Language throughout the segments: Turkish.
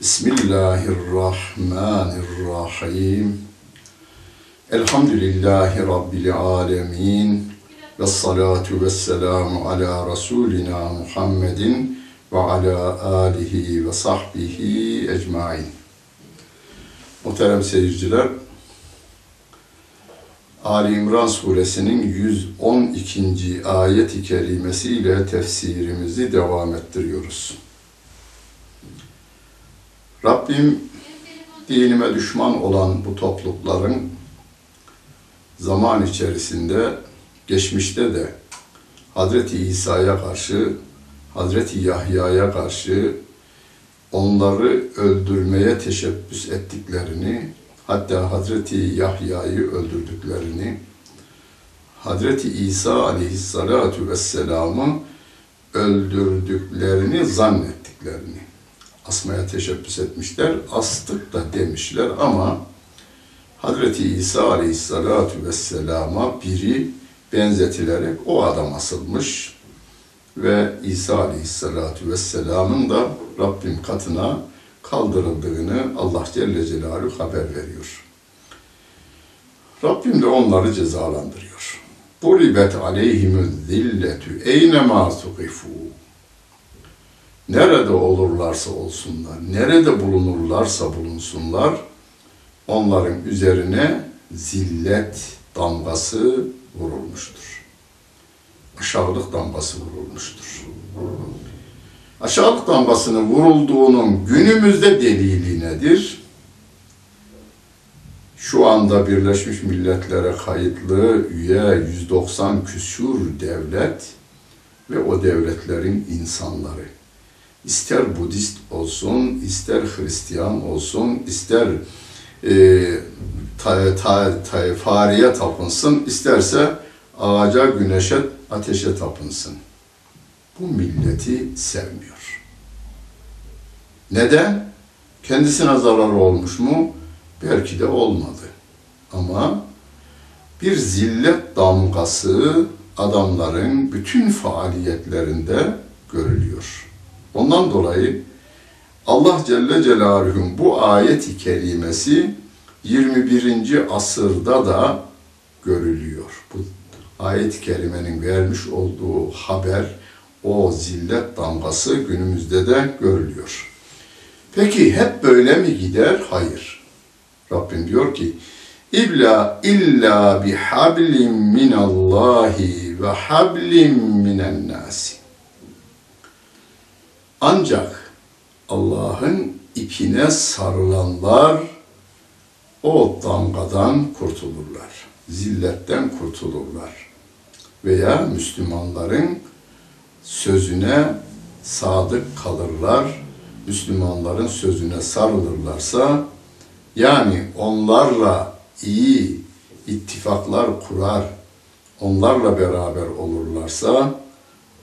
Bismillahirrahmanirrahim. Elhamdülillahi Rabbil alemin. Ve salatu ve selamu ala Resulina Muhammedin ve ala alihi ve sahbihi ecmain. Muhterem seyirciler, Ali İmran suresinin 112. ayet-i kerimesiyle tefsirimizi devam ettiriyoruz. Rabbim dinime düşman olan bu toplulukların zaman içerisinde, geçmişte de Hazreti İsa'ya karşı, Hazreti Yahya'ya karşı onları öldürmeye teşebbüs ettiklerini, hatta Hazreti Yahya'yı öldürdüklerini, Hazreti İsa aleyhissalatu vesselam'ı öldürdüklerini zannettiklerini asmaya teşebbüs etmişler. Astık da demişler ama Hazreti İsa aleyhissalatu vesselama biri benzetilerek o adam asılmış ve İsa aleyhissalatu vesselamın da Rabbim katına kaldırıldığını Allah Celle Celaluhu haber veriyor. Rabbim de onları cezalandırıyor. Buribet aleyhimü zilletü eynema sukifu. Nerede olurlarsa olsunlar, nerede bulunurlarsa bulunsunlar, onların üzerine zillet damgası vurulmuştur. Aşağılık damgası vurulmuştur. Aşağılık damgasının vurulduğunun günümüzde delili nedir? Şu anda Birleşmiş Milletler'e kayıtlı üye 190 küsur devlet ve o devletlerin insanları. İster Budist olsun, ister Hristiyan olsun, ister e, ta, ta, ta, fareye tapınsın, isterse ağaca, güneşe, ateşe tapınsın. Bu milleti sevmiyor. Neden? Kendisine zararı olmuş mu? Belki de olmadı. Ama bir zillet damgası adamların bütün faaliyetlerinde görülüyor. Ondan dolayı Allah Celle Celaluhu'nun bu ayet-i kerimesi 21. asırda da görülüyor. Bu ayet-i kerimenin vermiş olduğu haber, o zillet damgası günümüzde de görülüyor. Peki hep böyle mi gider? Hayır. Rabbim diyor ki, İlla illa bi hablim minallahi ve hablim minen nasi. Ancak Allah'ın ipine sarılanlar o damgadan kurtulurlar. Zilletten kurtulurlar. Veya Müslümanların sözüne sadık kalırlar. Müslümanların sözüne sarılırlarsa yani onlarla iyi ittifaklar kurar, onlarla beraber olurlarsa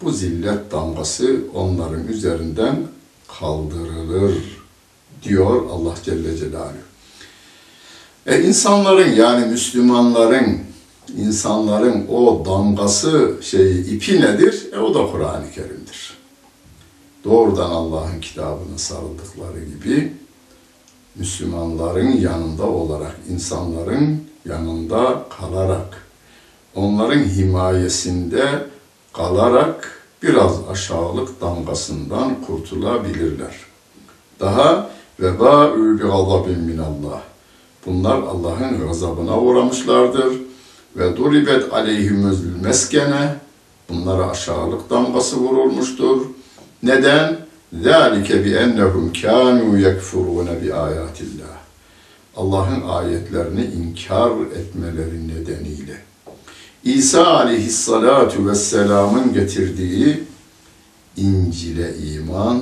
bu zillet damgası onların üzerinden kaldırılır diyor Allah Celle Celaluhu. E insanların yani Müslümanların insanların o damgası şey ipi nedir? E o da Kur'an-ı Kerim'dir. Doğrudan Allah'ın kitabına sarıldıkları gibi Müslümanların yanında olarak, insanların yanında kalarak, onların himayesinde kalarak biraz aşağılık damgasından kurtulabilirler. Daha ve ba'ü bi gazabin minallah. Bunlar Allah'ın gazabına uğramışlardır. Ve duribet aleyhimüz meskene. Bunlara aşağılık damgası vurulmuştur. Neden? ذَٰلِكَ بِأَنَّهُمْ كَانُوا يَكْفُرُونَ بِآيَاتِ اللّٰهِ Allah'ın ayetlerini inkar etmeleri nedeniyle. İsa aleyhissalatu vesselamın getirdiği İncil'e iman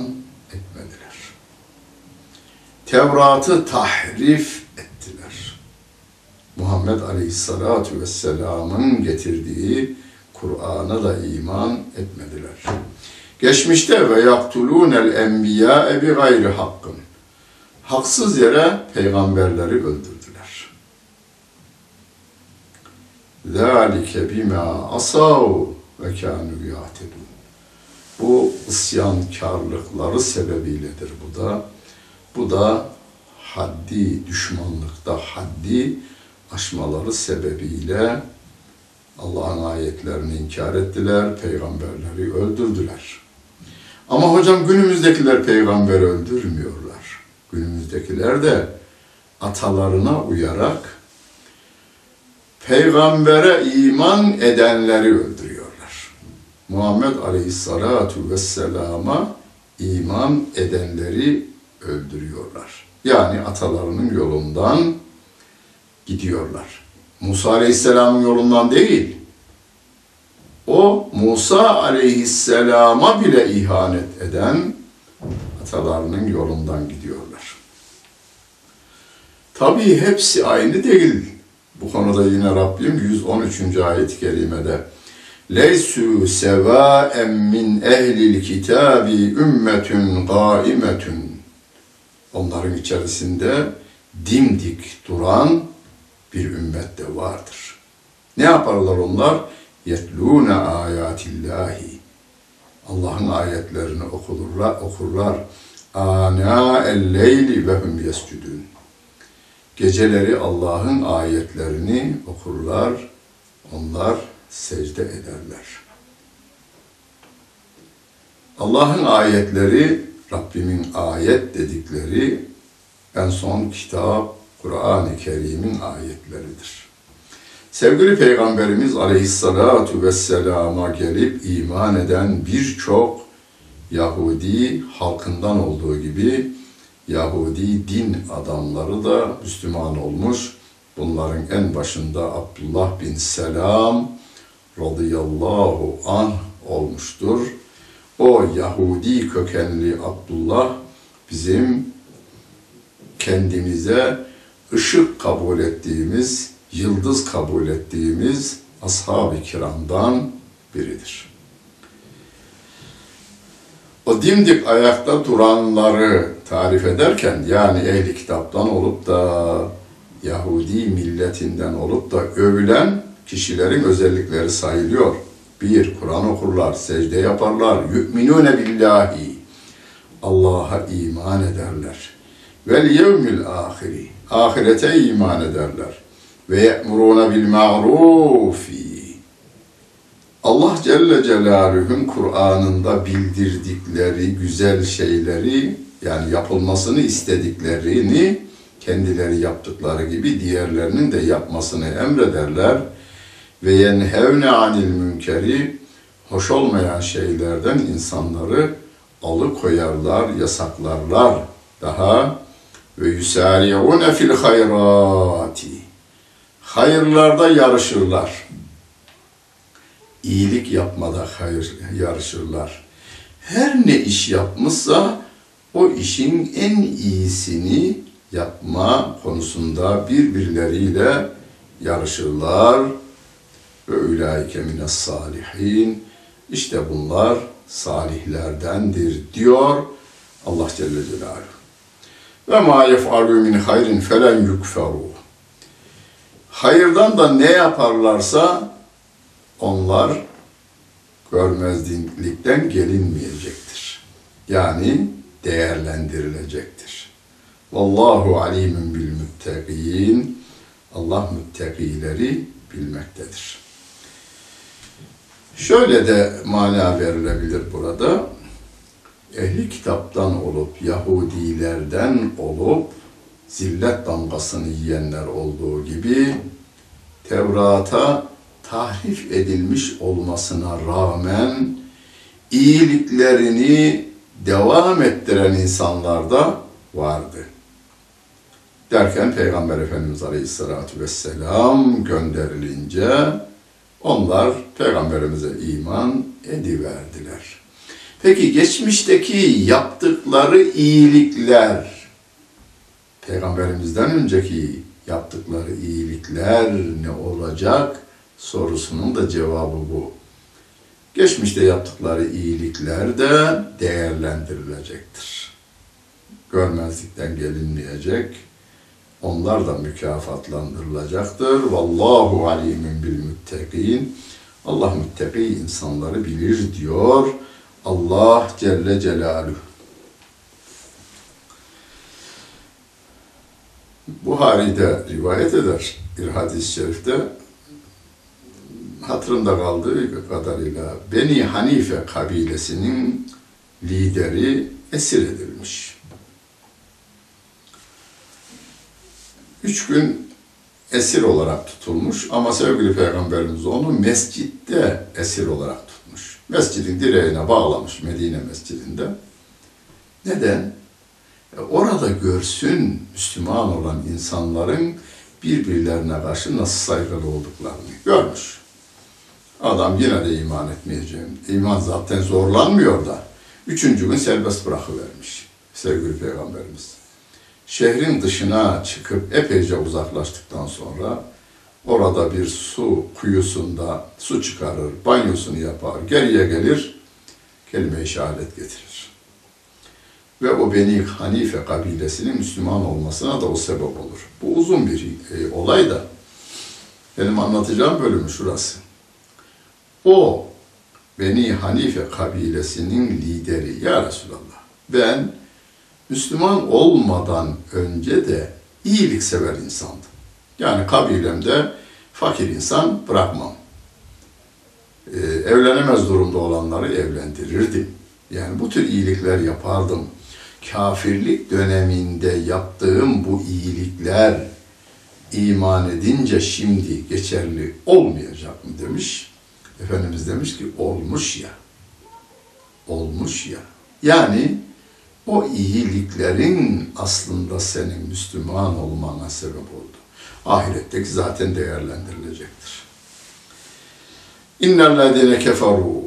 etmediler. Tevrat'ı tahrif ettiler. Muhammed aleyhissalatu vesselamın getirdiği Kur'an'a da iman etmediler. Geçmişte ve yaktulûnel enbiya bi gayri hakkın. Haksız yere peygamberleri öldürdüler. Zalike bima asav ve kânû yâtedûn. Bu isyankarlıkları sebebiyledir bu da. Bu da haddi düşmanlıkta haddi aşmaları sebebiyle Allah'ın ayetlerini inkar ettiler, peygamberleri öldürdüler. Ama hocam günümüzdekiler peygamber öldürmüyorlar. Günümüzdekiler de atalarına uyarak peygambere iman edenleri öldürüyorlar. Muhammed Aleyhisselatu Vesselam'a iman edenleri öldürüyorlar. Yani atalarının yolundan gidiyorlar. Musa Aleyhisselam'ın yolundan değil, o Musa aleyhisselama bile ihanet eden atalarının yolundan gidiyorlar. Tabii hepsi aynı değil. Bu konuda yine Rabbim 113. ayet-i kerimede Leysu sevaen min ehlil kitabi ümmetün gaimetün Onların içerisinde dimdik duran bir ümmet de vardır. Ne yaparlar onlar? yetlûne âyâtillâhi. Allah'ın ayetlerini okurlar, okurlar. Ana el-leyli ve hum yescudun. Geceleri Allah'ın ayetlerini okurlar, onlar secde ederler. Allah'ın ayetleri, Rabbimin ayet dedikleri en son kitap, Kur'an-ı Kerim'in ayetleridir. Sevgili Peygamberimiz Aleyhisselatu Vesselam'a gelip iman eden birçok Yahudi halkından olduğu gibi Yahudi din adamları da Müslüman olmuş. Bunların en başında Abdullah bin Selam radıyallahu anh olmuştur. O Yahudi kökenli Abdullah bizim kendimize ışık kabul ettiğimiz yıldız kabul ettiğimiz ashab-ı kiramdan biridir. O dimdik ayakta duranları tarif ederken yani ehli kitaptan olup da Yahudi milletinden olup da övülen kişilerin özellikleri sayılıyor. Bir, Kur'an okurlar, secde yaparlar, yu'minune billahi, Allah'a iman ederler. Vel yevmil ahiri, ahirete iman ederler ve ye'murûne bil ma'rufi. Allah Celle Celaluhu'nun Kur'an'ında bildirdikleri güzel şeyleri yani yapılmasını istediklerini kendileri yaptıkları gibi diğerlerinin de yapmasını emrederler ve yenhevne anil münkeri hoş olmayan şeylerden insanları alıkoyarlar, yasaklarlar. Daha ve yusari'une fil hayrati. Hayırlarda yarışırlar. İyilik yapmada hayır yarışırlar. Her ne iş yapmışsa o işin en iyisini yapma konusunda birbirleriyle yarışırlar. Ve ulaike mines salihin. İşte bunlar salihlerdendir diyor Allah Celle Celaluhu. Ve ma yef'alu min hayrin felen yukferu. Hayırdan da ne yaparlarsa onlar görmezlikten gelinmeyecektir. Yani değerlendirilecektir. Vallahu alimun bil müttegin. Allah müttakileri bilmektedir. Şöyle de mana verilebilir burada. Ehli kitaptan olup, Yahudilerden olup, zillet damgasını yiyenler olduğu gibi, Tevrat'a tahrif edilmiş olmasına rağmen, iyiliklerini devam ettiren insanlar da vardı. Derken Peygamber Efendimiz Aleyhisselatü Vesselam gönderilince, onlar peygamberimize iman ediverdiler. Peki geçmişteki yaptıkları iyilikler, peygamberimizden önceki yaptıkları iyilikler ne olacak sorusunun da cevabı bu. Geçmişte yaptıkları iyilikler de değerlendirilecektir. Görmezlikten gelinmeyecek onlar da mükafatlandırılacaktır. Vallahu alimin bil müttegin. Allah müttaki insanları bilir diyor. Allah Celle Celaluhu. Buhari'de rivayet eder bir hadis-i şerifte hatırımda kaldığı kadarıyla Beni Hanife kabilesinin lideri esir edilmiş. Üç gün esir olarak tutulmuş ama sevgili Peygamberimiz onu mescitte esir olarak tutmuş. Mescidin direğine bağlamış Medine mescidinde. Neden? E, orada görsün Müslüman olan insanların birbirlerine karşı nasıl saygılı olduklarını görmüş. Adam yine de iman etmeyeceğim. İman zaten zorlanmıyor da. Üçüncü gün serbest bırakıvermiş sevgili Peygamberimiz şehrin dışına çıkıp epeyce uzaklaştıktan sonra orada bir su kuyusunda su çıkarır, banyosunu yapar, geriye gelir, kelime-i şehadet getirir. Ve o Beni Hanife kabilesinin Müslüman olmasına da o sebep olur. Bu uzun bir e, olay da benim anlatacağım bölümü şurası. O Beni Hanife kabilesinin lideri ya Resulallah ben Müslüman olmadan önce de iyilik sever insandım. Yani kabilemde fakir insan bırakmam. Ee, evlenemez durumda olanları evlendirirdim. Yani bu tür iyilikler yapardım. Kafirlik döneminde yaptığım bu iyilikler iman edince şimdi geçerli olmayacak mı demiş. Efendimiz demiş ki olmuş ya. Olmuş ya. Yani o iyiliklerin aslında senin Müslüman olmana sebep oldu. Ahiretteki zaten değerlendirilecektir. İnnellezine keferu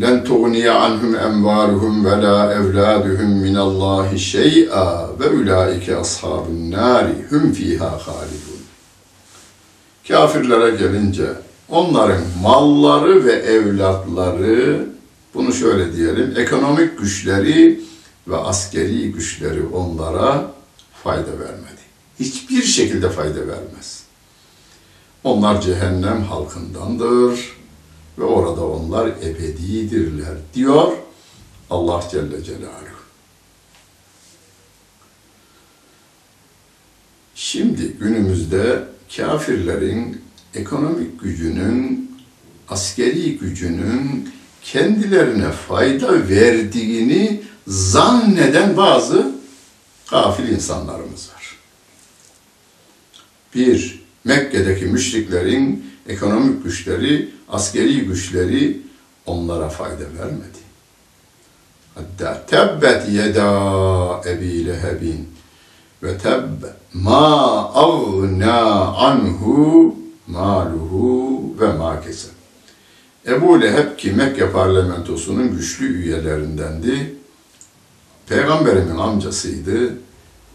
len tuğniye anhum emvaluhum ve la evladuhum minallahi şey'a ve ulaike ashabun nari hum fiha halidun. Kafirlere gelince onların malları ve evlatları bunu şöyle diyelim ekonomik güçleri ve askeri güçleri onlara fayda vermedi. Hiçbir şekilde fayda vermez. Onlar cehennem halkındandır ve orada onlar ebedidirler diyor Allah Celle Celaluhu. Şimdi günümüzde kafirlerin ekonomik gücünün, askeri gücünün kendilerine fayda verdiğini zanneden bazı gafil insanlarımız var. Bir, Mekke'deki müşriklerin ekonomik güçleri, askeri güçleri onlara fayda vermedi. Hatta tebbet yeda ebi lehebin ve tebb ma agna anhu maluhu ve ma keseb. Ebu Leheb ki Mekke parlamentosunun güçlü üyelerindendi. Peygamberimin amcasıydı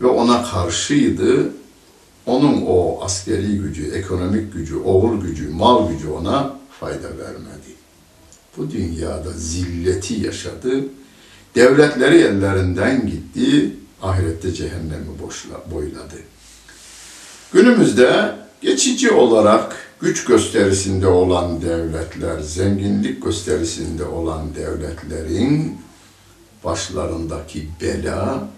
ve ona karşıydı. Onun o askeri gücü, ekonomik gücü, oğul gücü, mal gücü ona fayda vermedi. Bu dünyada zilleti yaşadı. Devletleri ellerinden gitti. Ahirette cehennemi boşla, boyladı. Günümüzde geçici olarak güç gösterisinde olan devletler, zenginlik gösterisinde olan devletlerin başlarındaki bela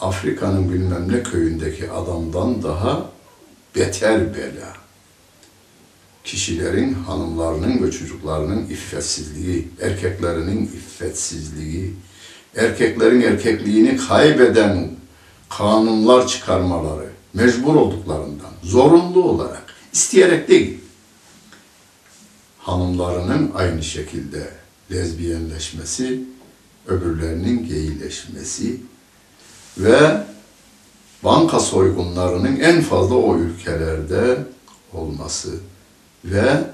Afrika'nın bilmem ne köyündeki adamdan daha beter bela. Kişilerin, hanımlarının ve çocuklarının iffetsizliği, erkeklerinin iffetsizliği, erkeklerin erkekliğini kaybeden kanunlar çıkarmaları, mecbur olduklarından, zorunlu olarak, isteyerek değil. Hanımlarının aynı şekilde lezbiyenleşmesi, öbürlerinin geyleşmesi ve banka soygunlarının en fazla o ülkelerde olması ve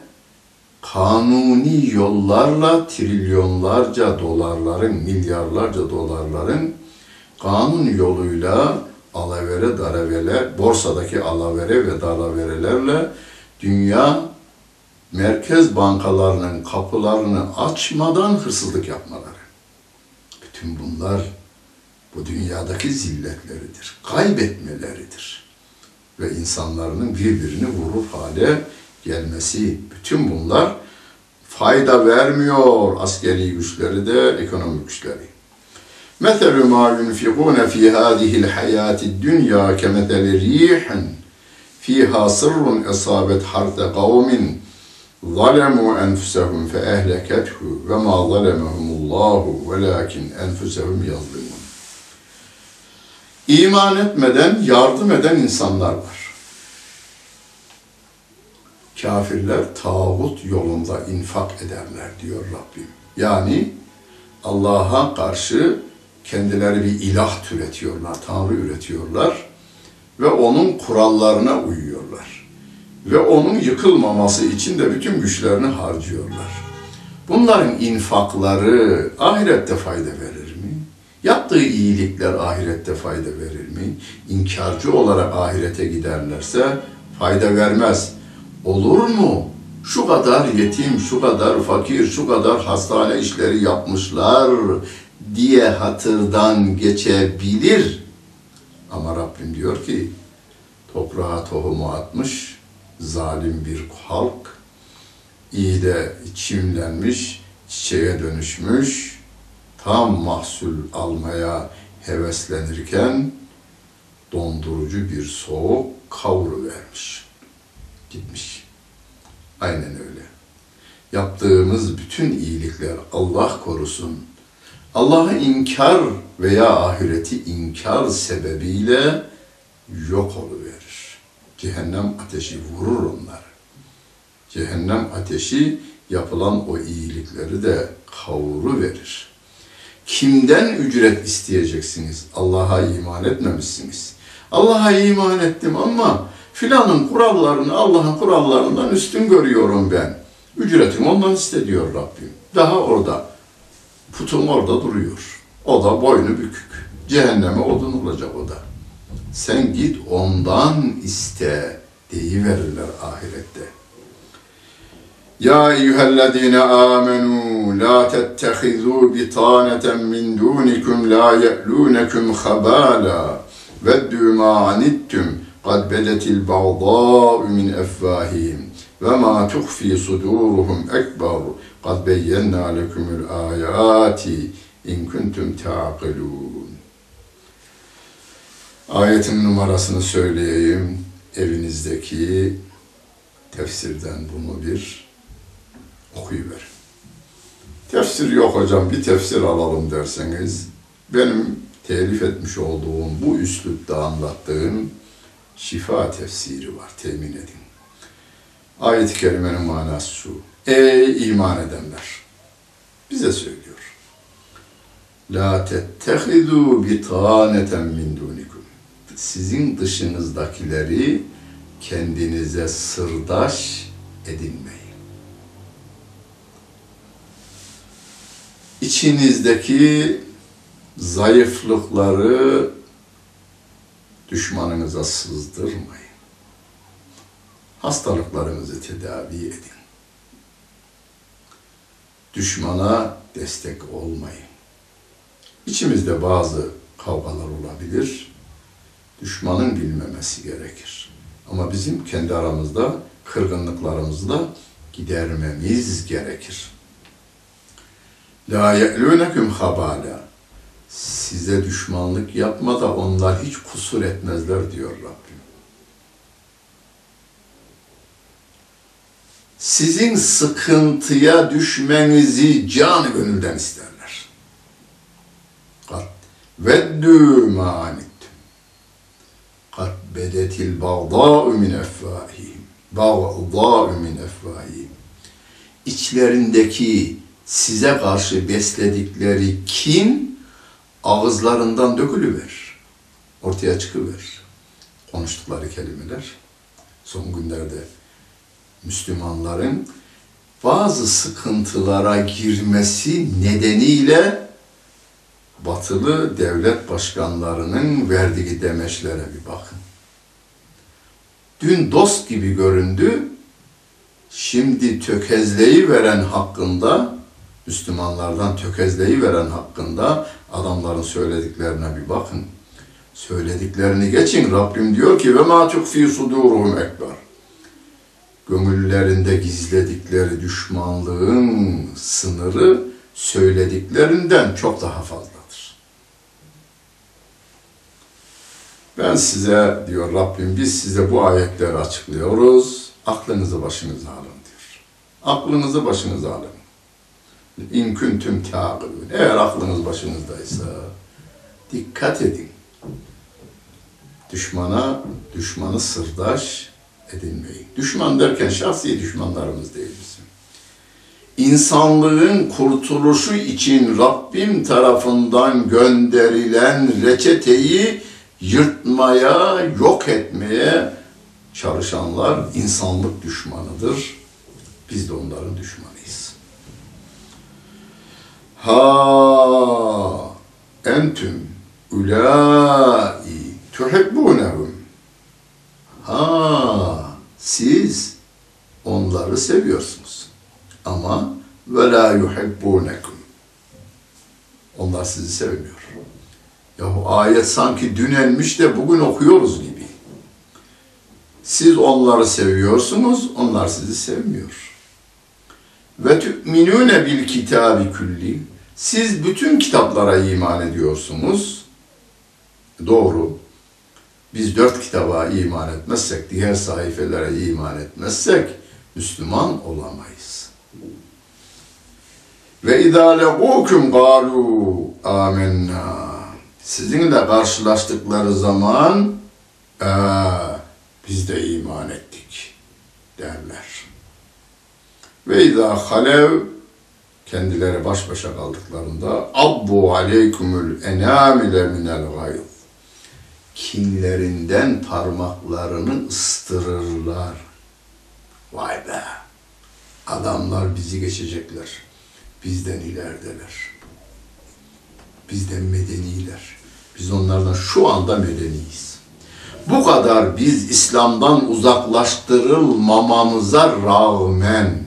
kanuni yollarla trilyonlarca dolarların, milyarlarca dolarların kanun yoluyla alavere, daravere, borsadaki alavere ve daraverelerle dünya merkez bankalarının kapılarını açmadan hırsızlık yapmaları. Bütün bunlar bu dünyadaki zilletleridir, kaybetmeleridir. Ve insanların birbirini vurur hale gelmesi, bütün bunlar fayda vermiyor askeri güçleri de, ekonomik güçleri. مثل ما ينفقون في هذه الحياة الدنيا كمثل ريح فيها صر أصابت حرث قوم ظلموا أنفسهم فأهلكته وما ظلمهم الله ولكن أنفسهم يظلمون İman etmeden yardım eden insanlar var. Kafirler tağut yolunda infak ederler diyor Rabbim. Yani Allah'a karşı kendileri bir ilah türetiyorlar, tanrı üretiyorlar ve onun kurallarına uyuyorlar. Ve onun yıkılmaması için de bütün güçlerini harcıyorlar. Bunların infakları ahirette fayda verir mi? Yaptığı iyilikler ahirette fayda verir mi? İnkarcı olarak ahirete giderlerse fayda vermez. Olur mu? Şu kadar yetim, şu kadar fakir, şu kadar hastane işleri yapmışlar diye hatırdan geçebilir. Ama Rabbim diyor ki toprağa tohumu atmış zalim bir halk iyi de çimlenmiş, çiçeğe dönüşmüş, tam mahsul almaya heveslenirken dondurucu bir soğuk kavru vermiş. Gitmiş. Aynen öyle. Yaptığımız bütün iyilikler Allah korusun. Allah'ı inkar veya ahireti inkar sebebiyle yok oluverir. Cehennem ateşi vurur onları. Cehennem ateşi yapılan o iyilikleri de kavuru verir. Kimden ücret isteyeceksiniz? Allah'a iman etmemişsiniz. Allah'a iman ettim ama filanın kurallarını Allah'ın kurallarından üstün görüyorum ben. Ücretimi ondan iste diyor Rabbim. Daha orada. Putum orada duruyor. O da boynu bükük. Cehenneme odun olacak o da. Sen git ondan iste deyiverirler ahirette. يا أيها الذين آمنوا لا تتخذوا بطانة من دونكم لا يألونكم خبالا ودوا ما عنتم قد بدت البغضاء من أفواههم وما تخفي صدورهم أكبر قد بينا لكم الآيات إن كنتم تعقلون Ayetin numarasını söyleyeyim. evinizdeki tefsirden bunu bir okuyuver. Tefsir yok hocam bir tefsir alalım derseniz benim telif etmiş olduğum bu üslupta anlattığım şifa tefsiri var temin edin. Ayet-i kerimenin manası şu. Ey iman edenler! Bize söylüyor. La tettehidu bitaneten min dunikum. Sizin dışınızdakileri kendinize sırdaş edinmeyin. İçinizdeki zayıflıkları düşmanınıza sızdırmayın. Hastalıklarınızı tedavi edin. Düşmana destek olmayın. İçimizde bazı kavgalar olabilir. Düşmanın bilmemesi gerekir. Ama bizim kendi aramızda kırgınlıklarımızı da gidermemiz gerekir. La ye'lûnekum habala. Size düşmanlık yapma da onlar hiç kusur etmezler diyor Rabbim. Sizin sıkıntıya düşmenizi canı gönülden isterler. Kat veddû mânittum. Kat bedetil bağdâ'u min effâhihim. Bağdâ'u min effâhihim. İçlerindeki size karşı besledikleri kin ağızlarından dökülüver. Ortaya çıkıver. Konuştukları kelimeler. Son günlerde Müslümanların bazı sıkıntılara girmesi nedeniyle batılı devlet başkanlarının verdiği demeçlere bir bakın. Dün dost gibi göründü, şimdi tökezleyi veren hakkında, Müslümanlardan tökezleyi veren hakkında adamların söylediklerine bir bakın. Söylediklerini geçin. Rabbim diyor ki ve ma tukfi suduruhum ekber. Gönüllerinde gizledikleri düşmanlığın sınırı söylediklerinden çok daha fazladır. Ben size diyor Rabbim biz size bu ayetleri açıklıyoruz. Aklınızı başınıza alın diyor. Aklınızı başınıza alın. İn kuntum ta'qilun. Eğer aklınız başınızdaysa dikkat edin. Düşmana, düşmanı sırdaş edinmeyin. Düşman derken şahsi düşmanlarımız değil bizim. İnsanlığın kurtuluşu için Rabbim tarafından gönderilen reçeteyi yırtmaya, yok etmeye çalışanlar insanlık düşmanıdır. Biz de onların düşmanıyız. Ha entüm ulai tuhibbunehum. Ha siz onları seviyorsunuz. Ama ve la yuhibbunekum. Onlar sizi sevmiyor. Ya bu ayet sanki dün elmiş de bugün okuyoruz gibi. Siz onları seviyorsunuz, onlar sizi sevmiyor. Ve tü'minûne bil kitabi külli. Siz bütün kitaplara iman ediyorsunuz. Doğru. Biz dört kitaba iman etmezsek, diğer sayfelere iman etmezsek Müslüman olamayız. Ve idâ legûküm gâlû âmennâ. Sizinle karşılaştıkları zaman ee, biz de iman ettik derler. Ve izâ halev kendileri baş başa kaldıklarında abbu aleykumul enamile minel gayz kinlerinden parmaklarını ıstırırlar. Vay be! Adamlar bizi geçecekler. Bizden ilerideler. Bizden medeniler. Biz onlardan şu anda medeniyiz. Bu kadar biz İslam'dan uzaklaştırılmamamıza rağmen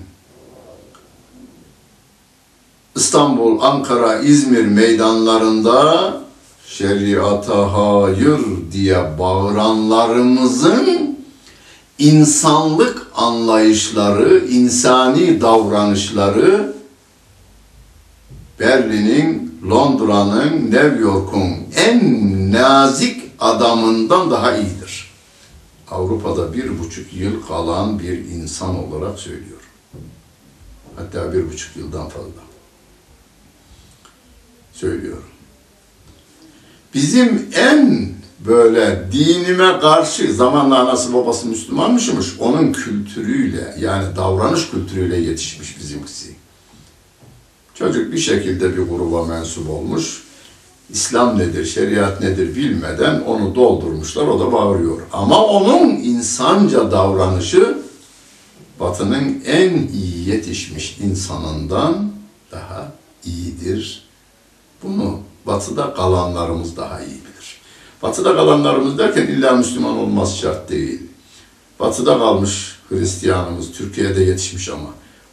İstanbul, Ankara, İzmir meydanlarında şeriata hayır diye bağıranlarımızın insanlık anlayışları, insani davranışları Berlin'in, Londra'nın, New York'un en nazik adamından daha iyidir. Avrupa'da bir buçuk yıl kalan bir insan olarak söylüyorum. Hatta bir buçuk yıldan fazla. Söylüyorum. Bizim en böyle dinime karşı zamanla anası babası Müslümanmışmış. Onun kültürüyle yani davranış kültürüyle yetişmiş bizimkisi. Çocuk bir şekilde bir gruba mensup olmuş. İslam nedir, şeriat nedir bilmeden onu doldurmuşlar, o da bağırıyor. Ama onun insanca davranışı Batı'nın en iyi yetişmiş insanından daha iyidir. Bunu Batı'da kalanlarımız daha iyi bilir. Batı'da kalanlarımız derken illa Müslüman olmaz şart değil. Batı'da kalmış Hristiyanımız, Türkiye'de yetişmiş ama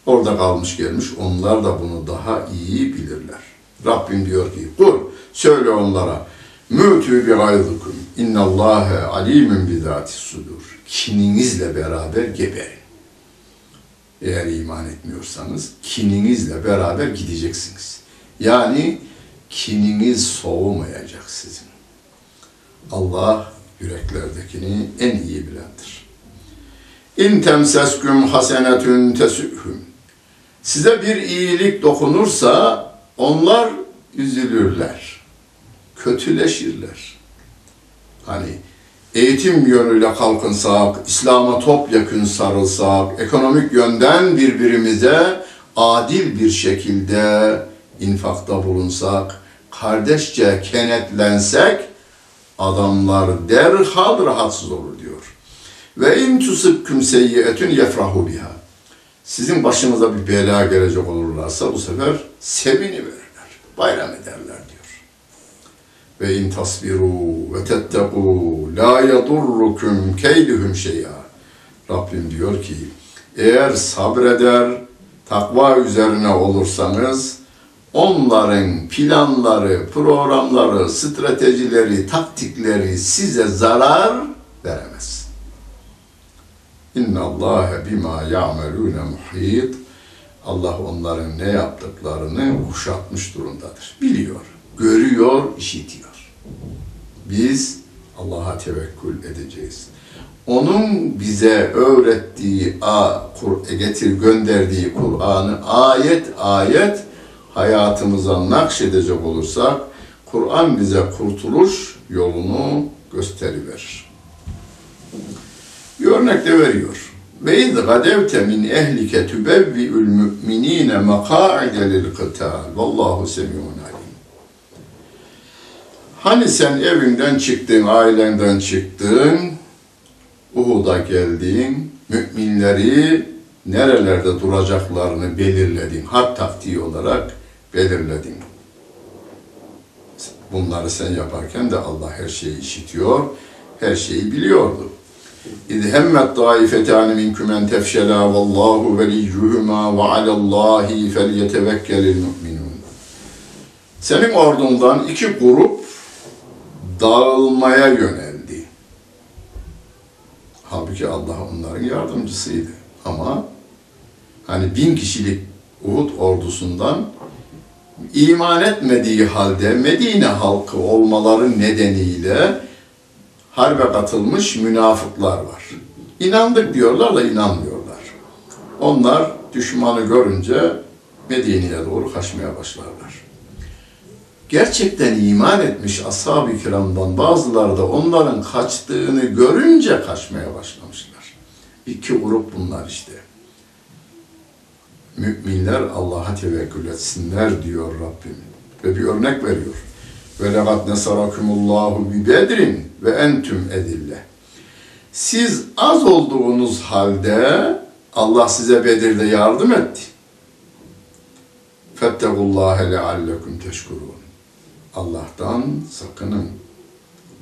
orada kalmış gelmiş, onlar da bunu daha iyi bilirler. Rabbim diyor ki, kul söyle onlara, Mütü bi gayzukum, innallâhe alimin bidâtis sudur. Kininizle beraber geberin. Eğer iman etmiyorsanız kininizle beraber gideceksiniz. Yani kininiz soğumayacak sizin. Allah yüreklerdekini en iyi bilendir. İn temsesküm hasenetün tesühüm. Size bir iyilik dokunursa onlar üzülürler. Kötüleşirler. Hani eğitim yönüyle kalkınsak, İslam'a topyekün sarılsak, ekonomik yönden birbirimize adil bir şekilde infakta bulunsak, kardeşçe kenetlensek, adamlar derhal rahatsız olur diyor. Ve in tusibkum seyyiyetun yefrahu biha. Sizin başınıza bir bela gelecek olurlarsa bu sefer seviniverirler, bayram ederler diyor. Ve in tasbiru ve tetteku la yadurrukum keyduhum şey'a. Rabbim diyor ki eğer sabreder, takva üzerine olursanız onların planları, programları, stratejileri, taktikleri size zarar veremez. İnna Allahe bima ya'melune muhit. Allah onların ne yaptıklarını kuşatmış durumdadır. Biliyor, görüyor, işitiyor. Biz Allah'a tevekkül edeceğiz. Onun bize öğrettiği, getir gönderdiği Kur'an'ı ayet ayet hayatımıza nakşedecek olursak Kur'an bize kurtuluş yolunu gösteriverir. Bir örnek de veriyor. Ve iz gadevte min ehlike tübevvi'ül mü'minine meka'ide lil kıtal. Vallahu semiyun alim. Hani sen evinden çıktın, ailenden çıktın, Uhud'a geldin, müminleri nerelerde duracaklarını belirledin, harp taktiği olarak belirledin. Bunları sen yaparken de Allah her şeyi işitiyor, her şeyi biliyordu. İz hemmet taifetani minküm en tefşela vallahu veliyyuhuma ve alallahi felyetevekkelil mu'minun. Senin ordundan iki grup dağılmaya yöneldi. Halbuki Allah onların yardımcısıydı. Ama hani bin kişilik Uhud ordusundan iman etmediği halde Medine halkı olmaları nedeniyle harbe katılmış münafıklar var. İnandık diyorlar da inanmıyorlar. Onlar düşmanı görünce Medine'ye doğru kaçmaya başlarlar. Gerçekten iman etmiş ashab-ı kiramdan bazıları da onların kaçtığını görünce kaçmaya başlamışlar. İki grup bunlar işte. Müminler Allah'a tevekkül etsinler diyor Rabbim. Ve bir örnek veriyor. Ve legat nesarakumullahu bi bedrin ve entüm edille. Siz az olduğunuz halde Allah size Bedir'de yardım etti. Fettekullâhe leallekum teşkurun. Allah'tan sakının.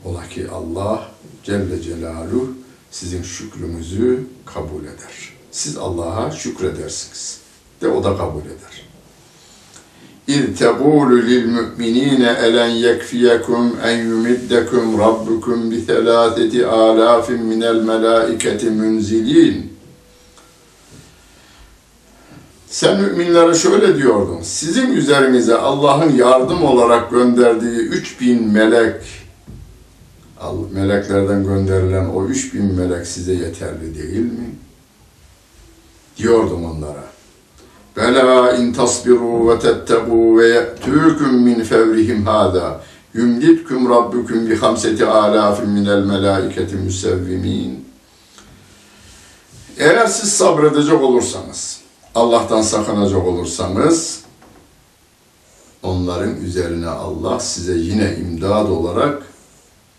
Ola ki Allah Celle Celaluhu sizin şükrünüzü kabul eder. Siz Allah'a şükredersiniz. De o da kabul eder. İz tegulu lil müminine elen yekfiyekum en yumiddekum rabbukum bi thelâtheti alâfin minel melâiketi münzilin. Sen müminlere şöyle diyordun. Sizin üzerinize Allah'ın yardım olarak gönderdiği üç bin melek Al- Meleklerden gönderilen o üç bin melek size yeterli değil mi? Diyordum onlara. Bela in tasbiru ve tettegû ve ye'tûküm min fevrihim hâdâ yumditkum rabbukum bi hamseti alâfin minel melâiketi müsevvimin. Eğer siz sabredecek olursanız, Allah'tan sakınacak olursanız, onların üzerine Allah size yine imdad olarak,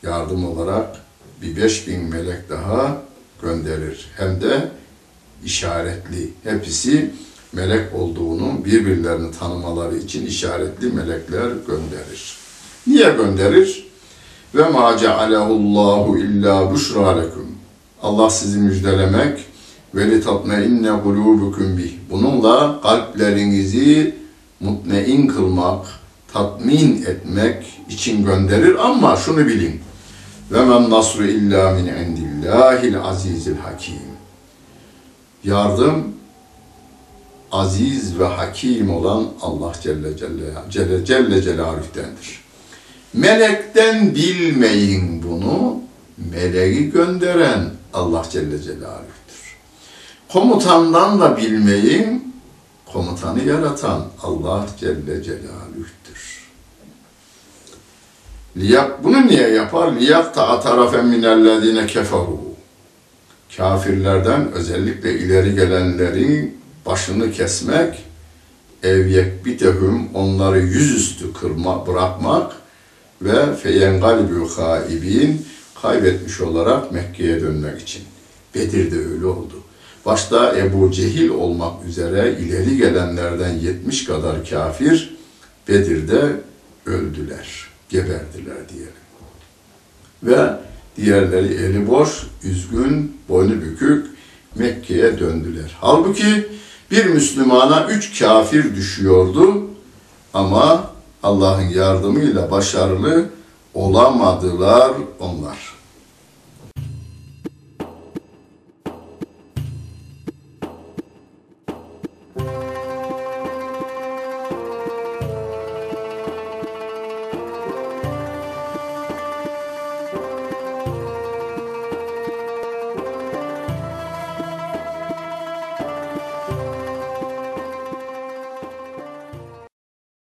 yardım olarak bir beş bin melek daha gönderir. Hem de işaretli. Hepsi melek olduğunu birbirlerini tanımaları için işaretli melekler gönderir. Niye gönderir? Ve ma cealehullahu illa buşra lekum. Allah sizi müjdelemek ve li tatmeinne kulubukum bih. Bununla kalplerinizi mutmain kılmak, tatmin etmek için gönderir ama şunu bilin. Ve men nasru illa min indillahil azizil hakim. Yardım aziz ve hakim olan Allah Celle Celle Celle, Celle Celaluh'tendir. Melekten bilmeyin bunu. Meleği gönderen Allah Celle Celaluh'tür. Komutandan da bilmeyin. Komutanı yaratan Allah Celle Celaluh'tür. Bunu niye yapar? Liyak ta tarafen minellezine keferu. Kafirlerden özellikle ileri gelenlerin başını kesmek, evyek bitehum onları yüzüstü kırma, bırakmak ve feyengalibü haibin kaybetmiş olarak Mekke'ye dönmek için. Bedir'de öyle oldu. Başta Ebu Cehil olmak üzere ileri gelenlerden 70 kadar kafir Bedir'de öldüler, geberdiler diyelim. Ve diğerleri eli boş, üzgün, boynu bükük Mekke'ye döndüler. Halbuki bir Müslümana üç kafir düşüyordu ama Allah'ın yardımıyla başarılı olamadılar onlar.